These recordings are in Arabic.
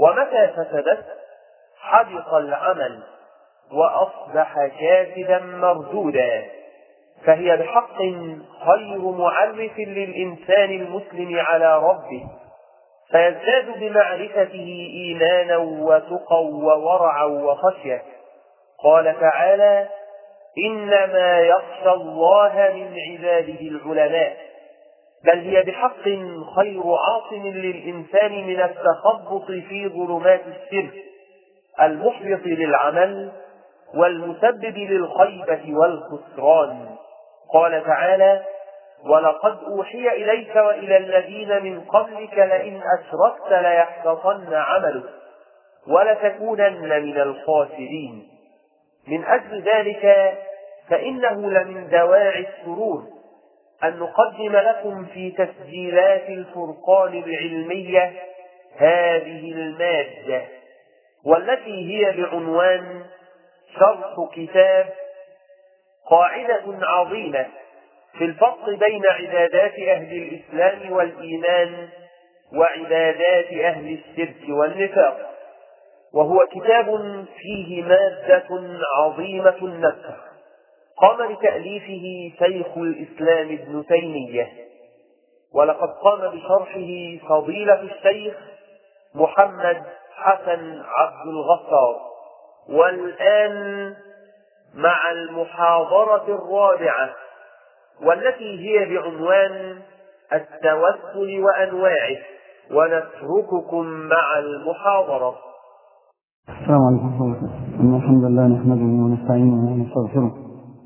ومتى فسدت؟ حبط العمل وأصبح كاذبا مردودا. فهي بحق خير معرف للإنسان المسلم على ربه. فيزداد بمعرفته إيمانا وتقى وورعا وخشية. قال تعالى إنما يخشى الله من عباده العلماء. بل هي بحق خير عاصم للإنسان من التخبط في ظلمات الشرك المحبط للعمل والمسبب للخيبة والخسران. قال تعالى ولقد أوحي إليك وإلى الذين من قبلك لئن أشركت ليحبطن عملك ولتكونن من الخاسرين. من أجل ذلك فإنه لمن دواعي السرور أن نقدم لكم في تسجيلات الفرقان العلمية هذه المادة والتي هي بعنوان شرح كتاب قاعدة عظيمة في الفصل بين عبادات أهل الإسلام والإيمان وعبادات أهل الشرك والنفاق. وهو كتاب فيه مادة عظيمة النفع. قام بتأليفه شيخ الإسلام ابن تيمية. ولقد قام بشرحه فضيلة الشيخ محمد حسن عبد الغفار. والآن مع المحاضرة الرابعة والتي هي بعنوان التوسل وأنواعه. ونترككم مع المحاضرة. السلام عليكم ورحمة الله الحمد لله نحمده ونستعينه ونستغفره.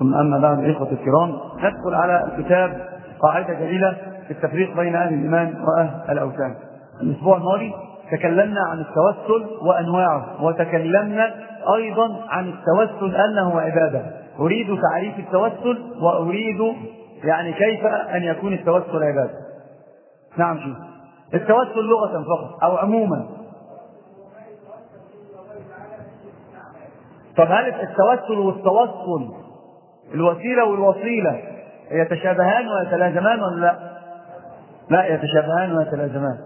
ثم أما بعد إخوة الكرام ندخل على كتاب قاعدة جليلة في التفريق بين أهل الإيمان وأهل الأوثان. الأسبوع الماضي تكلمنا عن التوسل وأنواعه وتكلمنا أيضا عن التوسل أنه عبادة. أريد تعريف التوسل وأريد يعني كيف أن يكون التوسل عبادة. نعم شوف التوسل لغة فقط أو عموما. طب هل التوسل والتوصل الوسيلة والوصيلة يتشابهان ويتلازمان ولا لا؟ لا يتشابهان ويتلازمان.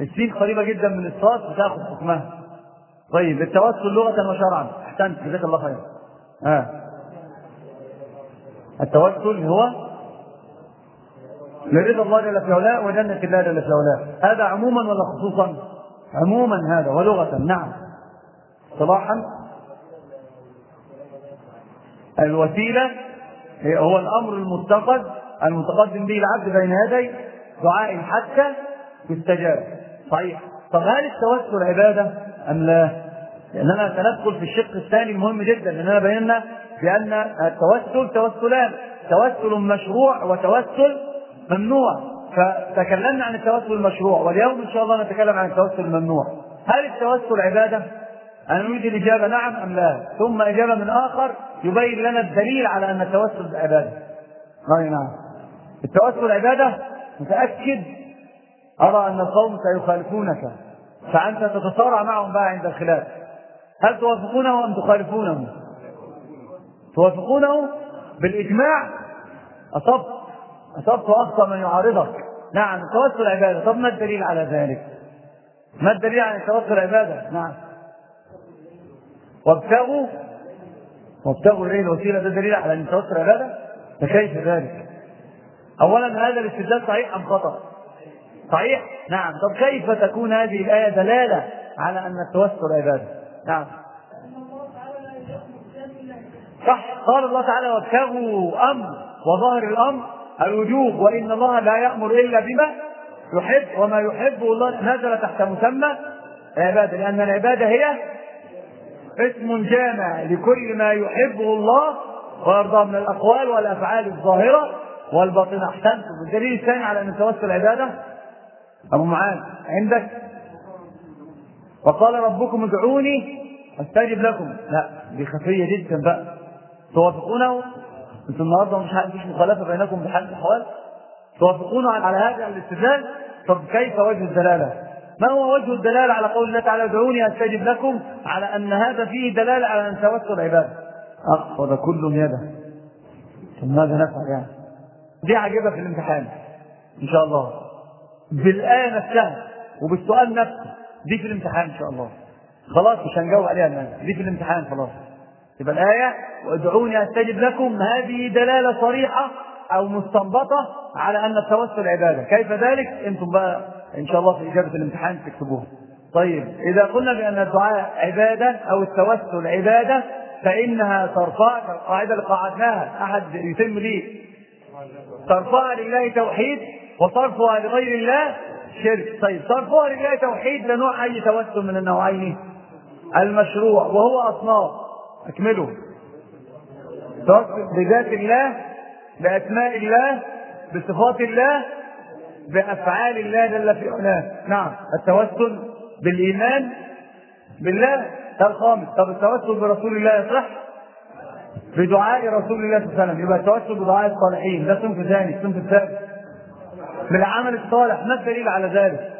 السين قريبة جدا من الصاد بتاخذ حكمها. طيب التوسل لغة وشرعا. أحسنت جزاك الله خير آه. التوسل هو لرضا الله جل في علاه وجنة الله جل في علاه. هذا عموما ولا خصوصا؟ عموما هذا ولغة نعم. صلاحا الوسيلة هو الأمر المتقد المتقدم به العبد بين يدي دعاء حتى يستجاب. صحيح. طب هل التوسل عبادة أم لا؟ لأننا سندخل في الشق الثاني المهم جدا لأننا بينا بأن التوسل توسلان. توسل مشروع وتوسل ممنوع. فتكلمنا عن التوسل المشروع واليوم إن شاء الله نتكلم عن التوسل الممنوع. هل التوسل عبادة؟ أنا نريد الإجابة نعم أم لا؟ ثم إجابة من آخر يبين لنا الدليل على أن التوسل عبادة أي نعم. التوسل عبادة متأكد. أرى أن القوم سيخالفونك. فأنت تتصارع معهم بقى عند الخلاف. هل توافقونه أم تخالفونه؟ توافقونه؟ بالإجماع؟ أصبت. أصبت وأخطأ من يعارضك. نعم التوسل عبادة. طب ما الدليل على ذلك؟ ما الدليل على التوسل عبادة؟ نعم. وابتغوا وابتغوا اليه الوسيله ده دليل على أن التوسل عباده فكيف ذلك؟ اولا هذا الاستدلال صحيح أم خطأ؟ صحيح؟ نعم طب كيف تكون هذه الآية دلالة على أن التوسل عباده؟ نعم صح قال الله تعالى وابتغوا أمر وظاهر الأمر الوجوب وإن الله لا يأمر إلا بما يحب وما يحبه الله نزل تحت مسمى العبادة لأن العبادة هي اسم جامع لكل ما يحبه الله ويرضاه من الأقوال والأفعال الظاهرة والباطنة. أحسنت. الدليل الثاني على أن التوسل عبادة. أبو معاذ عندك؟ وقال ربكم ادعوني أستجب لكم. لا دي خفية جدا بقى. توافقونه؟ أنتم النهارده مش مفيش مخالفة بينكم بحال الأحوال؟ توافقون على هذا الاستدلال؟ طب كيف وجه الدلالة؟ ما هو وجه الدلالة على قول الله تعالى ادعوني أستجب لكم؟ على أن هذا فيه دلالة على أن توسل عبادة. أخفض كل يده. ماذا نفعل يعني؟ دي عجيبة في الامتحان. إن شاء الله. بالايه نفسها وبالسؤال نفسه. دي في الامتحان إن شاء الله. خلاص مش هنجاوب عليها الآن. دي في الامتحان خلاص. يبقى الآية وادعوني أستجب لكم. هذه دلالة صريحة أو مستنبطة على أن التوسل عبادة. كيف ذلك؟ أنتم بقى إن شاء الله في إجابة الامتحان تكتبوها. طيب إذا قلنا بأن الدعاء عبادة أو التوسل عبادة فإنها ترفع القاعدة اللي قعدناها أحد يتم لي صرفها لله توحيد وصرفها لغير الله شرك. طيب صرفها لله توحيد ده نوع أي توسل من النوعين؟ المشروع وهو أصناف. اكملوا بذات الله بأسماء الله بصفات الله بأفعال الله جل في علاه. نعم. التوسل بالإيمان بالله. ده الخامس. طب التوسل برسول الله يصح؟ بدعاء رسول الله صلى الله عليه وسلم. يبقى التوسل بدعاء الصالحين. ده صنف ثاني الصنف الثالث. بالعمل الصالح. ما الدليل على ذلك؟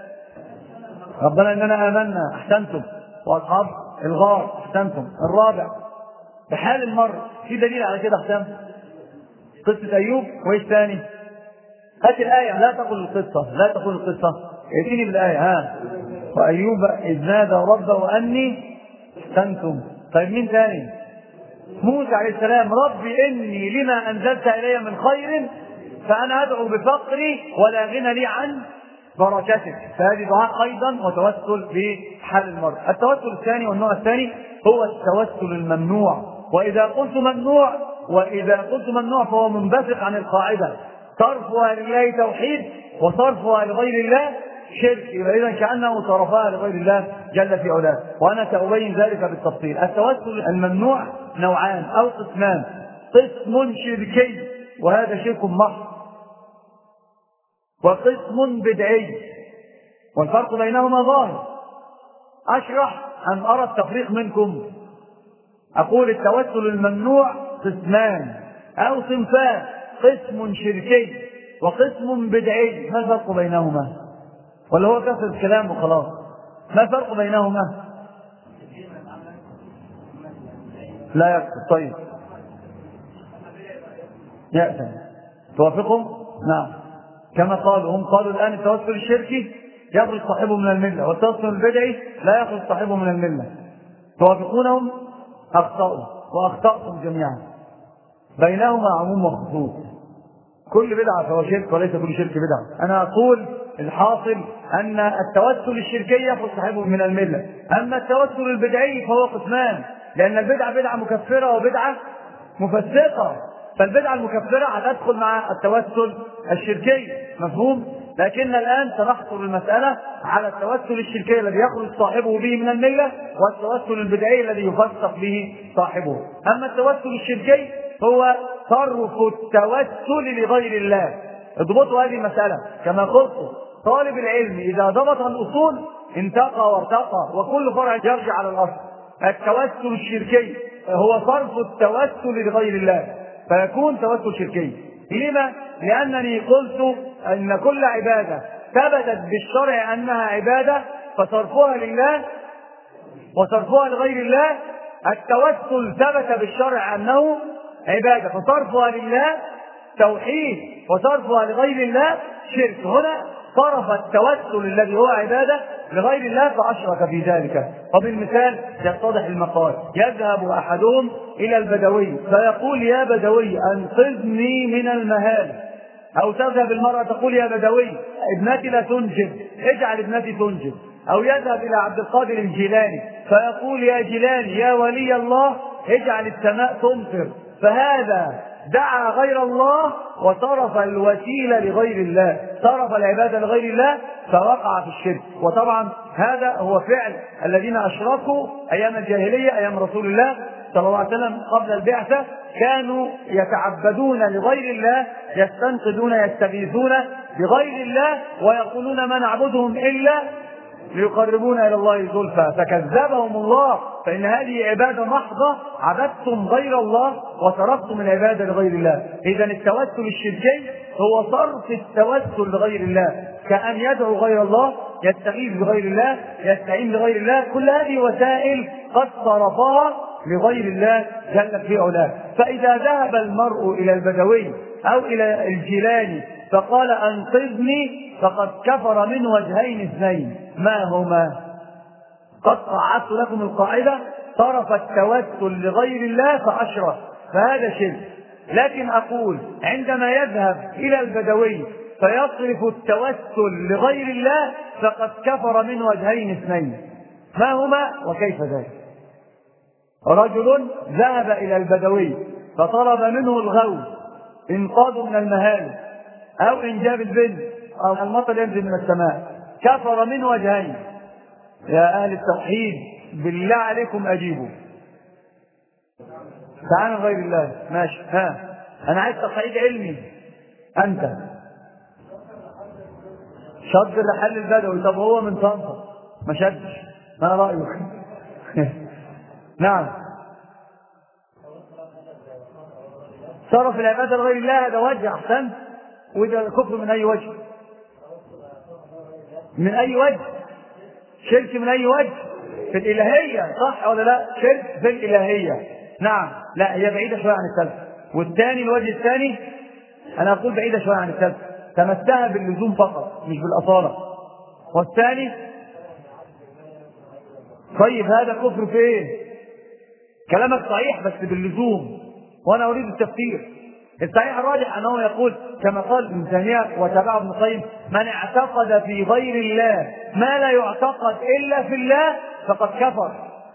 ربنا إننا آمنا. أحسنتم. واصحاب الغار. أحسنتم. الرابع. بحال المرء. في دليل على كده حسام قصة أيوب. وإيش ثاني؟ هات الآية لا تقل القصة لا تقل القصة. ائتني بالآية ها. وأيوب إذ نادى ربه أني أحسنتم طيب مين ثاني؟ موسى عليه السلام ربي إني لما أنزلت إلي من خير فأنا أدعو بفقري ولا غنى لي عن بركتك فهذه دعاء أيضا وتوسل بحال المرء. التوسل الثاني والنوع الثاني هو التوسل الممنوع. وإذا قلت ممنوع وإذا قلت ممنوع فهو منبثق عن القاعدة. صرفها لله توحيد وصرفها لغير الله شرك. يبقى إذا كأنه صرفها لغير الله جل في علاه. وأنا سأبين ذلك بالتفصيل. التوسل الممنوع نوعان أو قسمان. قسم شركي وهذا شرك محض. وقسم بدعي. والفرق بينهما ظاهر. أشرح أم أرى التفريق منكم. أقول التوسل الممنوع قسمان أو صنفان قسم شركي وقسم بدعي ما الفرق بينهما؟ ولا هو كثرة الكلام وخلاص؟ ما الفرق بينهما؟ لا يكفر طيب يأتي توافقهم؟ نعم كما قالوا هم قالوا الآن التوسل الشركي يخرج صاحبه من الملة والتوسل البدعي لا يخرج صاحبه من الملة توافقونهم أخطأوا وأخطأتم جميعا بينهما عموم وخصوص كل بدعة فهو شرك وليس كل شرك بدعة. أنا أقول الحاصل أن التوسل الشركي يخرج صاحبه من الملة. أما التوسل البدعي فهو قسمان لأن البدعة بدعة مكفرة وبدعة مفسقة. فالبدعة المكفرة هتدخل مع التوسل الشركي مفهوم؟ لكن الآن سنحصر المسألة على التوسل الشركي الذي يخرج صاحبه به من الملة والتوسل البدعي الذي يفسق به صاحبه. أما التوسل الشركي هو صرف التوسل لغير الله. اضبطوا هذه المسألة. كما قلت طالب العلم إذا ضبط الأصول انتقى وارتقى وكل فرع يرجع على الأصل. التوسل الشركي هو صرف التوسل لغير الله. فيكون توسل شركي. لما؟ لأنني قلت أن كل عبادة ثبتت بالشرع أنها عبادة فصرفها لله وصرفها لغير الله. التوسل ثبت بالشرع أنه عبادة. فصرفها لله توحيد وصرفها لغير الله شرك. هنا صرف التوسل الذي هو عبادة لغير الله فأشرك في ذلك. وبالمثال يتضح المقال يذهب أحدهم إلى البدوي فيقول يا بدوي أنقذني من المهال. أو تذهب المرأة تقول يا بدوي ابنتي لا تنجب اجعل ابنتي تنجب. أو يذهب إلى عبد القادر الجيلاني فيقول يا جيلاني يا ولي الله اجعل السماء تمطر. فهذا دعا غير الله وصرف الوسيلة لغير الله. صرف العبادة لغير الله فوقع في الشرك. وطبعا هذا هو فعل الذين أشركوا أيام الجاهلية أيام رسول الله صلى الله عليه وسلم قبل البعثة كانوا يتعبدون لغير الله يستنقذون يستغيثون بغير الله ويقولون ما نعبدهم إلا ليقربونا إلى الله زلفى. فكذبهم الله فإن هذه عبادة محضة عبدتم غير الله وصرفتم العبادة لغير الله. اذا التوسل الشركي هو صرف التوسل لغير الله. كأن يدعو غير الله يستغيث بغير الله يستعين بغير الله. كل هذه وسائل قد صرفها لغير الله جل في علاه. فإذا ذهب المرء إلى البدوي أو إلى الجيلاني فقال أنقذني فقد كفر من وجهين اثنين. ما هما؟ قد قعدت لكم القاعدة صرف التوسل لغير الله فأشرك فهذا شرك. لكن أقول عندما يذهب إلى البدوي فيصرف التوسل لغير الله فقد كفر من وجهين اثنين. ما هما؟ وكيف ذلك؟ رجل ذهب إلى البدوي فطلب منه الغوث. إنقاذه من المهالك أو إنجاب البنت أو المطر ينزل من السماء. كفر من وجهين. يا أهل التوحيد بالله عليكم أجيبوا. تعالى غير الله. ماشي. ها. أنا عايز توحيد علمي. أنت. شد الرحال البدوي. طب هو من طنطا. ما شدش. ما رأيك نعم. صرف العبادة لغير الله هذا وجه أحسنت؟ وده كفر من أي وجه؟ من أي وجه؟ شرك من أي وجه؟ في الإلهية صح ولا لا؟ شرك في الإلهية. نعم. لا هي بعيدة شوية عن السلف. والثاني الوجه الثاني أنا أقول بعيدة شوية عن السلف. تمسها باللزوم فقط مش بالأصالة. والثاني طيب هذا كفر في إيه كلامك صحيح بس باللزوم. وأنا اريد التفسير. الصحيح الراجح انه يقول كما قال ابن تيمية وتابعه ابن القيم من اعتقد في غير الله ما لا يعتقد إلا في الله فقد كفر.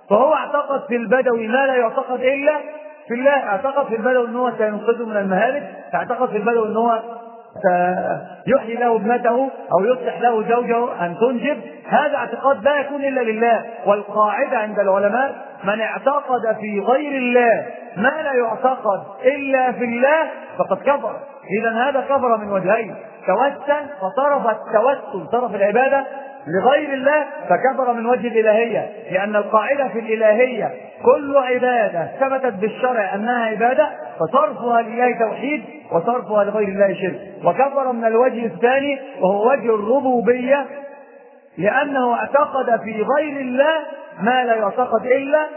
فهو اعتقد في البدوي ما لا يعتقد إلا في الله اعتقد في البدوي إن هو سينقذه من المهالك اعتقد في البدوي إن هو يحيي له ابنته أو يصلح له زوجه أن تنجب. هذا اعتقاد لا يكون إلا لله والقاعدة عند العلماء من اعتقد في غير الله ما لا يعتقد إلا في الله فقد كفر. اذا هذا كفر من وجهين. توسل فصرف التوسل صرف العبادة لغير الله فكفر من وجه الإلهية. لأن القاعدة في الإلهية كل عبادة ثبتت بالشرع أنها عبادة فصرفها لله توحيد وصرفها لغير الله شرك. وكفر من الوجه الثاني وهو وجه الربوبية. لأنه اعتقد في غير الله ما لا يعتقد إلا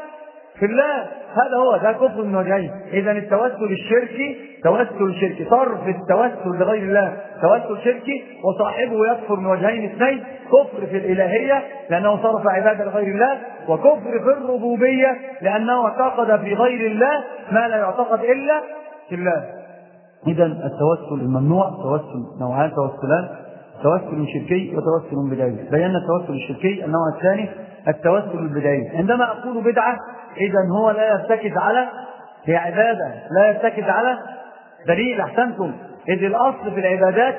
في الله. هذا هو ده كفر من وجهين اذا التوسل الشركي توسل شركي صرف التوسل لغير الله. توسل شركي وصاحبه يكفر من وجهين اثنين كفر في الإلهية لأنه صرف عبادة لغير الله وكفر في الربوبية لأنه اعتقد في غير الله ما لا يعتقد إلا في الله. اذا التوسل الممنوع توسل نوعان توسلان. توسل شركي وتوسل بدعي بينا التوسل الشركي النوع الثاني التوسل البدعي عندما أقول بدعة إذا هو لا يرتكز على هي عباده لا يرتكز على دليل أحسنتم. إذ الأصل في العبادات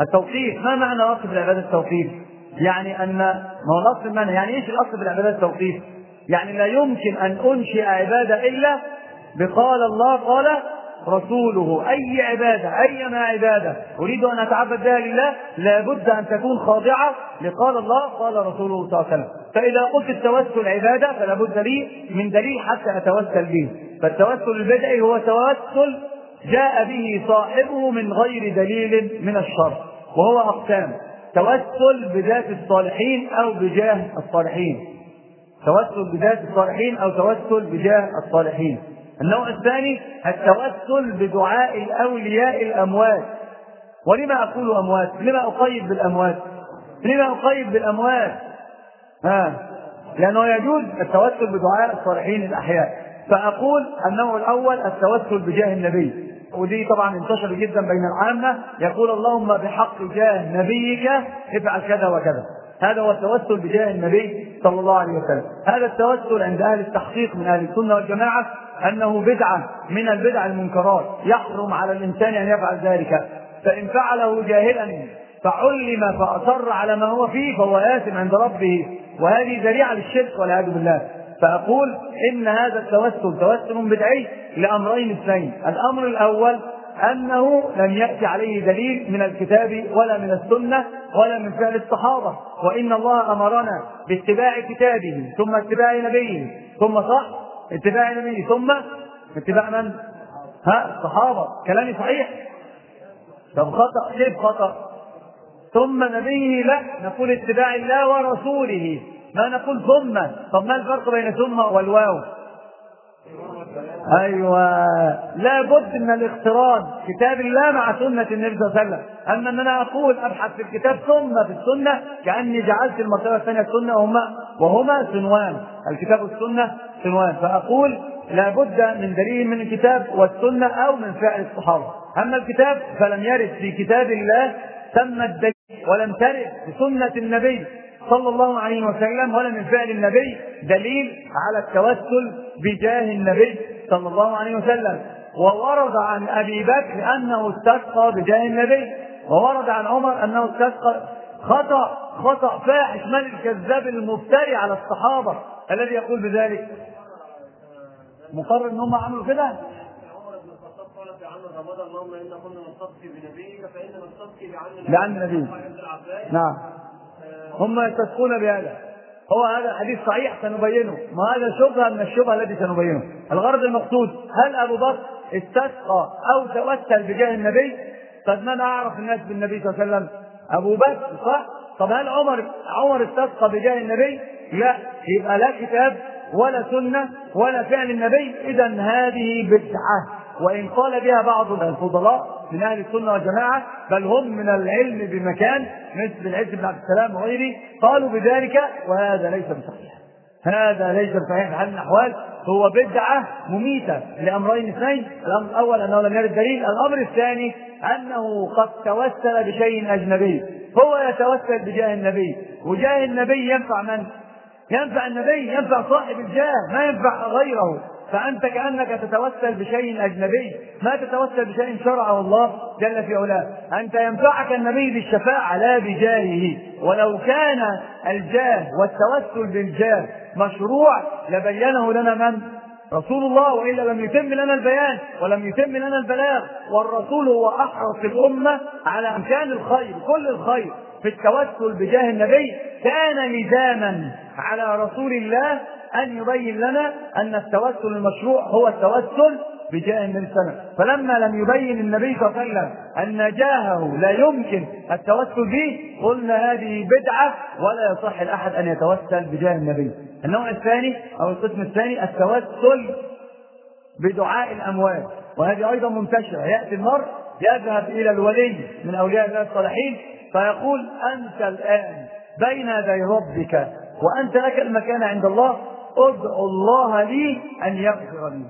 التوقيف. ما معنى الاصل في العبادات التوقيف؟ يعني أن ما هو الأصل المعنى يعني إيش الأصل في العبادات التوقيف؟ يعني لا يمكن أن أنشئ عبادة إلا بقال الله قال رسوله أي عبادة ايما عبادة. أريد أن أتعبد بها لله لابد أن تكون خاضعة لقال الله قال رسوله صلى الله عليه وسلم. فإذا قلت التوسل عبادة فلا بد لي من دليل حتى أتوسل به. فالتوسل البدعي هو توسل جاء به صاحبه من غير دليل من الشرع وهو أقسام. توسل بذات الصالحين أو بجاه الصالحين. توسل بذات الصالحين أو توسل بجاه الصالحين. النوع الثاني التوسل بدعاء الأولياء الأموات. ولما أقول أموات؟ لما أقيد بالأموات؟ لما أقيد بالأموات؟ ها لأنه يجوز التوسل بدعاء الصالحين الأحياء. فأقول النوع الأول التوسل بجاه النبي. ودي طبعا انتشر جدا بين العامة. يقول اللهم بحق جاه نبيك افعل كذا وكذا. هذا هو التوسل بجاه النبي صلى الله عليه وسلم. هذا التوسل عند أهل التحقيق من أهل السنة والجماعة أنه بدعة من البدع المنكرات. يحرم على الإنسان أن يفعل ذلك. فإن فعله جاهلا فعلم فأصر على ما هو فيه فهو آثم عند ربه. وهذه ذريعة للشرك والعياذ بالله. فأقول إن هذا التوسل توسل بدعي لأمرين اثنين. الأمر الأول أنه لم يأتي عليه دليل من الكتاب ولا من السنة ولا من فعل الصحابة. وإن الله أمرنا باتباع كتابه ثم اتباع نبيه. ثم صح؟ اتباع نبيه ثم اتباع من؟ ها؟ الصحابة. كلامي صحيح؟ طب خطأ. كيف خطأ؟ ثم نبيه لا نقول اتباع الله ورسوله. ما نقول ثم. طب ما الفرق بين ثم والواو؟ أيوه. لا بد من الاقتران. كتاب الله مع سنة النبي صلى الله عليه وسلم. أما ان أنا أقول أبحث في الكتاب ثم في السنة كأني جعلت المرتبة الثانية السنة وهما وهما سنوان. الكتاب والسنة سنوان. فأقول لا بد من دليل من الكتاب والسنة أو من فعل الصحابة. أما الكتاب فلم يرد في كتاب الله تم الدليل ولم ترد في سنة النبي صلى الله عليه وسلم ولا من فعل النبي دليل على التوسل بجاه النبي صلى الله عليه وسلم. وورد عن أبي بكر أنه استسقى بجاه النبي. وورد عن عمر أنه استسقى خطأ خطأ فاحش من الكذاب المفتري على الصحابة. الذي يقول بذلك؟ مقرر إن هم عملوا كده؟ لعن النبي. نعم. هم يستسقون بهذا. هو هذا الحديث صحيح سنبينه. ما هذا شبهة من الشبهة التي سنبينه. الغرض المقصود هل أبو بكر استسقى أو توسل بجاه النبي؟ قد من أعرف الناس بالنبي صلى الله عليه وسلم أبو بكر صح؟ طب هل عمر عمر استسقى بجاه النبي؟ لا يبقى لا كتاب ولا سنة ولا فعل النبي. اذا هذه بدعة وإن قال بها بعض الفضلاء من أهل السنة والجماعة بل هم من العلم بمكان مثل العز بن عبد السلام وغيره قالوا بذلك وهذا ليس بصحيح. هذا ليس بصحيح في حال من الأحوال. هو بدعة مميتة لأمرين اثنين. الأمر الأول أنه لم يرد دليل. الأمر الثاني أنه قد توسل بشيء أجنبي. هو يتوسل بجاه النبي. وجاه النبي ينفع من؟ ينفع النبي ينفع صاحب الجاه ما ينفع غيره. فأنت كأنك تتوسل بشيء أجنبي. ما تتوسل بشيء شرعه الله جل في علاه. أنت ينفعك النبي بالشفاعة لا بجاهه. ولو كان الجاه والتوسل بالجاه مشروع لبينه لنا من؟ رسول الله والا لم يتم لنا البيان ولم يتم لنا البلاغ. والرسول هو أحرص الأمة على أمكان الخير كل الخير في التوسل بجاه النبي. كان لزاما على رسول الله أن يبين لنا أن التوسل المشروع هو التوسل بجاه النبي صلى الله عليه وسلم. فلما لم يبين النبي صلى الله عليه وسلم أن جاهه لا يمكن التوسل به قلنا هذه بدعة ولا يصح لأحد أن يتوسل بجاه النبي. النوع الثاني أو القسم الثاني التوسل بدعاء الاموات وهذه أيضا منتشرة. يأتي المرء يذهب إلى الولي من أولياء الله الصالحين فيقول أنت الآن بين يدي ربك وأنت لك المكان عند الله. ادعو الله لي أن يغفر لي.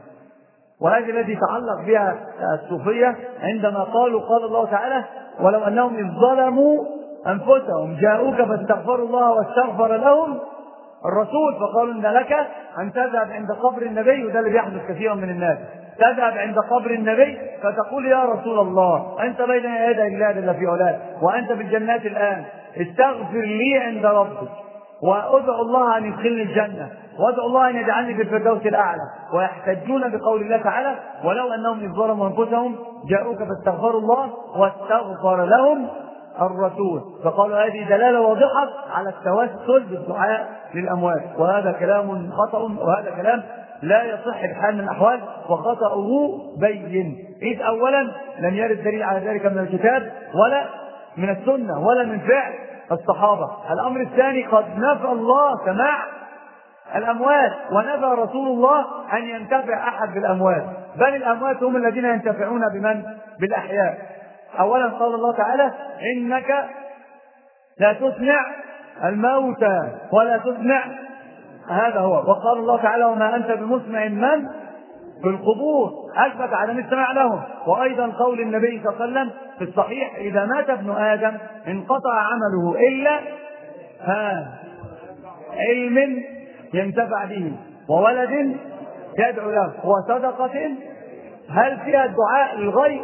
وهذه التي تعلق بها الصوفية عندما قالوا قال الله تعالى ولو أنهم إذ ظلموا أنفسهم جاءوك فاستغفروا الله واستغفر لهم الرسول فقالوا إن لك أن تذهب عند قبر النبي. وده اللي بيحدث كثيرا من الناس. تذهب عند قبر النبي فتقول يا رسول الله أنت بين يدي الله جل في علاه وأنت في الجنات الآن استغفر لي عند ربك وأدعو الله أن يدخلني الجنة. وادعو الله أن يجعلني في الفردوس الأعلى ويحتجون بقول الله تعالى ولو أنهم إذ ظلموا أنفسهم جاءوك فاستغفروا الله واستغفر لهم الرسول. فقالوا هذه دلالة واضحة على التوسل بالدعاء للأموات وهذا كلام خطأ وهذا كلام لا يصح بحال من الأحوال وخطأه بين. إذ اولا لم يرد دليل على ذلك من الكتاب ولا من السنة ولا من فعل الصحابة. الأمر الثاني قد نفى الله سماع الأموات. ونفى رسول الله أن ينتفع أحد بالأموات. بل الأموات هم الذين ينتفعون بمن؟ بالأحياء. أولا قال الله تعالى إنك لا تسمع الموتى ولا تسمع. هذا هو. وقال الله تعالى وما أنت بمسمع من؟ في القبور أثبت عدم السماع لهم وأيضا قول النبي صلى الله عليه وسلم في الصحيح إذا مات ابن آدم انقطع عمله إلا ها علم ينتفع به وولد يدعو له وصدقة هل فيها الدعاء للغير؟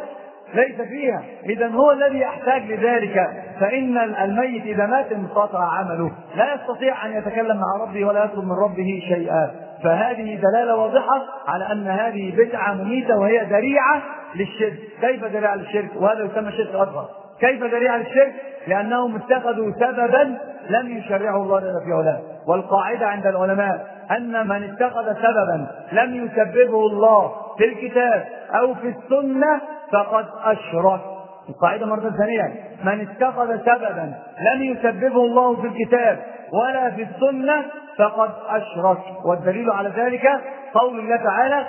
ليس فيها. إذا هو الذي يحتاج لذلك. فإن الميت إذا مات انقطع عمله. لا يستطيع أن يتكلم مع ربه ولا يطلب من ربه شيئا. فهذه دلالة واضحة على أن هذه بدعة مميتة وهي ذريعة للشرك. كيف ذريعة للشرك؟ وهذا يسمى شرك أكبر. كيف ذريعة للشرك؟ لأنهم اتخذوا سببا لم يشرعه الله جل في علاه. والقاعدة عند العلماء أن من اتخذ سببا لم يسببه الله في الكتاب أو في السنة فقد أشرك. القاعدة مرة ثانية. من اتخذ سببا لم يسببه الله في الكتاب ولا في السنة فقد أشرك. والدليل على ذلك قول الله تعالى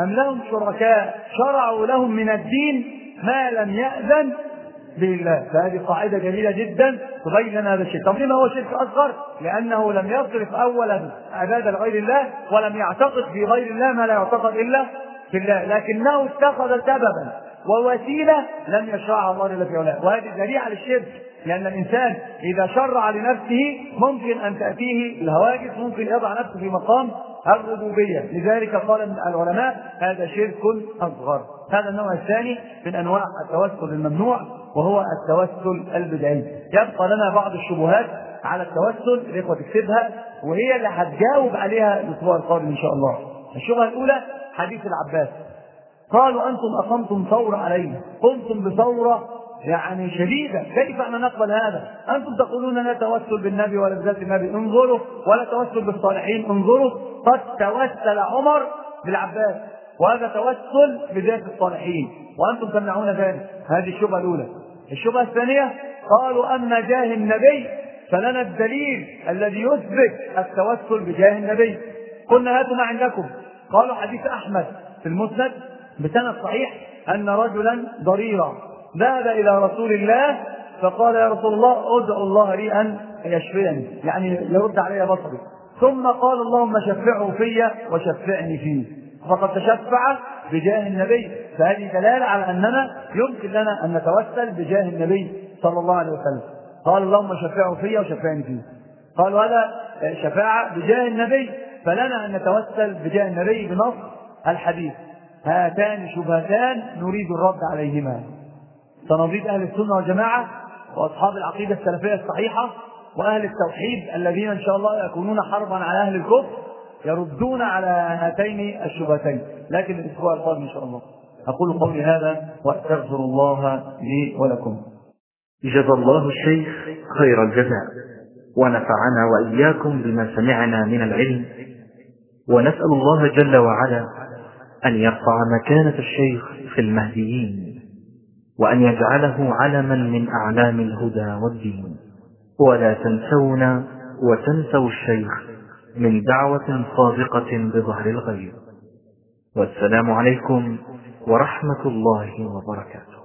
أم لهم شركاء شرعوا لهم من الدين ما لم يأذن به الله. فهذه قاعدة جميلة جدا تبين هذا الشيء. طب لما هو شرك أصغر؟ لأنه لم يصرف أولا عبادة لغير الله ولم يعتقد في غير الله ما لا يعتقد إلا في الله. لكنه اتخذ سببا ووسيلة لم يشرعها الله جل في علاه. وهذه ذريعة للشرك لأن الإنسان إذا شرع لنفسه ممكن أن تأتيه الهواجس ممكن يضع نفسه في مقام الربوبية. لذلك قال العلماء هذا شرك أصغر. هذا النوع الثاني من أنواع التوسل الممنوع وهو التوسل البدعي. يبقى لنا بعض الشبهات على التوسل الإخوة تكتبها وهي اللي هتجاوب عليها الأسبوع القادم إن شاء الله. الشبهة الأولى حديث العباس. قالوا أنتم أقمتم ثورة علينا قمتم بثورة يعني شديدة كيف أن نقبل هذا؟ أنتم تقولون لا توسل بالنبي ولا بذات النبي. انظروا. ولا توسل بالصالحين. انظروا. قد توسل عمر بالعباس. وهذا توسل بذات الصالحين. وأنتم تمنعون ذلك. هذه الشبهة الأولى. الشبهة الثانية قالوا أما جاه النبي فلنا الدليل الذي يثبت التوسل بجاه النبي. قلنا هاتوا ما عندكم. قالوا حديث أحمد في المسند بسند صحيح أن رجلا ضريرا. ذهب إلى رسول الله فقال يا رسول الله ادعو الله لي أن يشفيني يعني يرد علي بصري. ثم قال اللهم شفعه في وشفعني فيه. فقد تشفع بجاه النبي. فهذه دلالة على أننا يمكن لنا أن نتوسل بجاه النبي صلى الله عليه وسلم. قال اللهم شفعه في وشفعني فيه. قالوا هذا شفاعة بجاه النبي. فلنا أن نتوسل بجاه النبي بنص الحديث. هاتان شبهتان نريد الرد عليهما. صناديد أهل السنة والجماعة وأصحاب العقيدة السلفية الصحيحة وأهل التوحيد الذين إن شاء الله يكونون حربا على أهل الكفر يردون على هاتين الشبهتين. لكن الأسبوع القادم إن شاء الله أقول قولي هذا وأستغفر الله لي ولكم. جزى الله الشيخ خير الجزاء. ونفعنا وإياكم بما سمعنا من العلم. ونسأل الله جل وعلا أن يرفع مكانة الشيخ في المهديين. وأن يجعله علما من أعلام الهدى والدين. ولا تنسونا وتنسوا الشيخ من دعوة صادقة بظهر الغيب. والسلام عليكم ورحمة الله وبركاته.